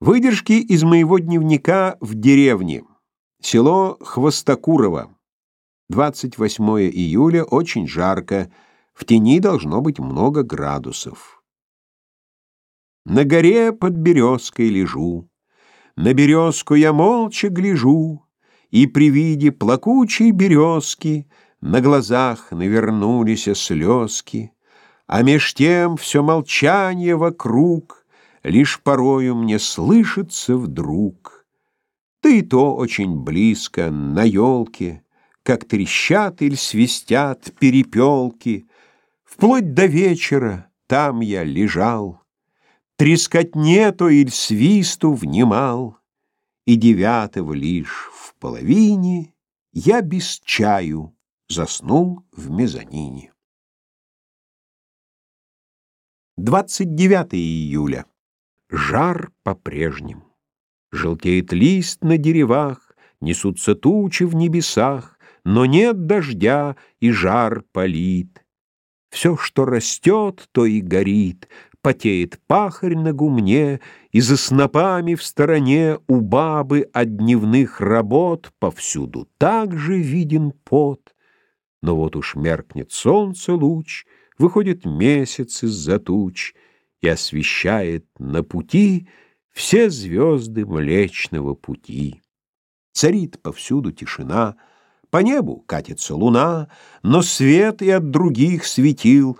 Выдержки из моего дневника в деревне. Село Хвостокурово. 28 июля, очень жарко. В тени должно быть много градусов. На горе под березкой лежу. На березку я молча гляжу, И при виде плакучей березки На глазах навернулись слезки, А меж тем все молчание вокруг — Лишь порою мне слышится вдруг, Да и то очень близко, на елке, Как трещат или свистят перепелки. Вплоть до вечера там я лежал, Трескотне то или свисту внимал, И девятого лишь в половине Я без чаю заснул в мезонине. 29 июля. Жар по-прежнему. Желтеет лист на деревах, Несутся тучи в небесах, Но нет дождя, и жар палит. Все, что растет, то и горит, Потеет пахарь на гумне, И за снопами в стороне У бабы от дневных работ Повсюду также виден пот. Но вот уж меркнет солнце луч, Выходит месяц из-за туч — и освещает на пути все звезды Млечного Пути. Царит повсюду тишина, по небу катится луна, но свет и от других светил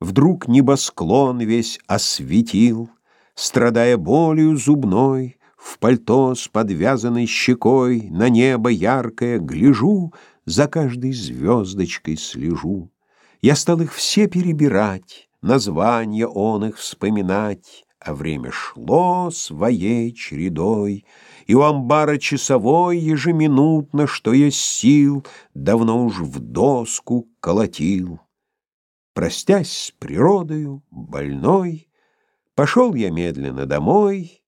вдруг небосклон весь осветил, страдая болью зубной, в пальто с подвязанной щекой на небо яркое гляжу, за каждой звездочкой слежу. Я стал их все перебирать, названия он их вспоминать, а время шло своей чередой, и у амбара часовой ежеминутно, что есть сил, давно уж в доску колотил. Простясь с природою, больной, пошел я медленно домой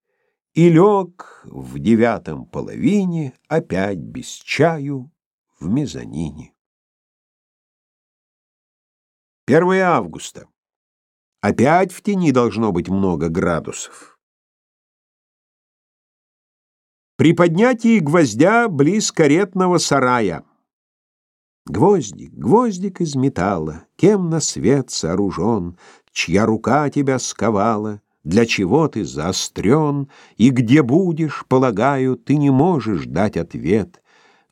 и лег в девятом половине опять без чаю в мезонине. 1 августа. Опять в тени должно быть много градусов. При поднятии гвоздя близ каретного сарая. Гвоздик, гвоздик из металла, кем на свет сооружен, чья рука тебя сковала, для чего ты заострен, и где будешь, полагаю, ты не можешь дать ответ.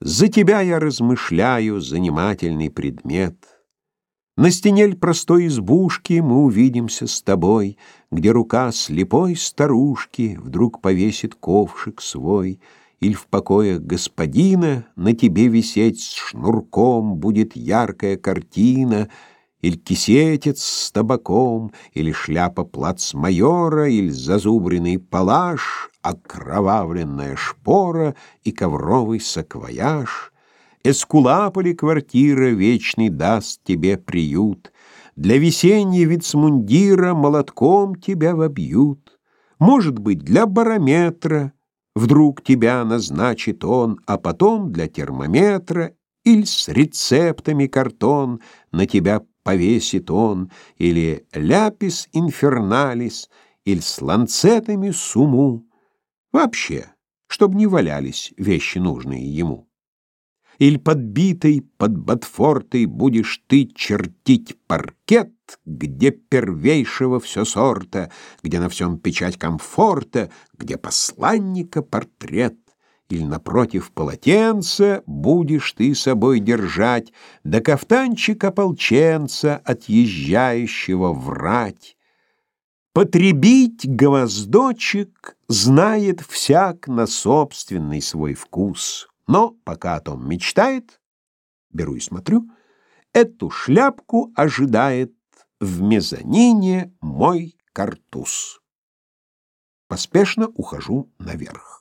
За тебя я размышляю, занимательный предмет. На стене простой избушки мы увидимся с тобой, Где рука слепой старушки вдруг повесит ковшик свой, Иль в покоях господина на тебе висеть с шнурком Будет яркая картина, Иль кисетец с табаком, Или шляпа плацмайора, Иль зазубренный палаш, Окровавленная шпора и ковровый саквояж — Эскулаполи квартира вечный даст тебе приют, Для весенней вицмундира молотком тебя вобьют. Может быть, для барометра Вдруг тебя назначит он, А потом для термометра Или с рецептами картон На тебя повесит он, Или ляпис инферналис, Или с ланцетами суму. Вообще, чтоб не валялись вещи, нужные ему. Иль подбитый под Ботфортой будешь ты чертить паркет, где первейшего все сорта, где на всем печать комфорта, где посланника портрет. Или напротив полотенца будешь ты собой держать, да кафтанчик ополченца, отъезжающего врать. Потребить гвоздочек знает всяк на собственный свой вкус. Но пока о том мечтает, беру и смотрю, эту шляпку ожидает в мезонине мой картуз. Поспешно ухожу наверх.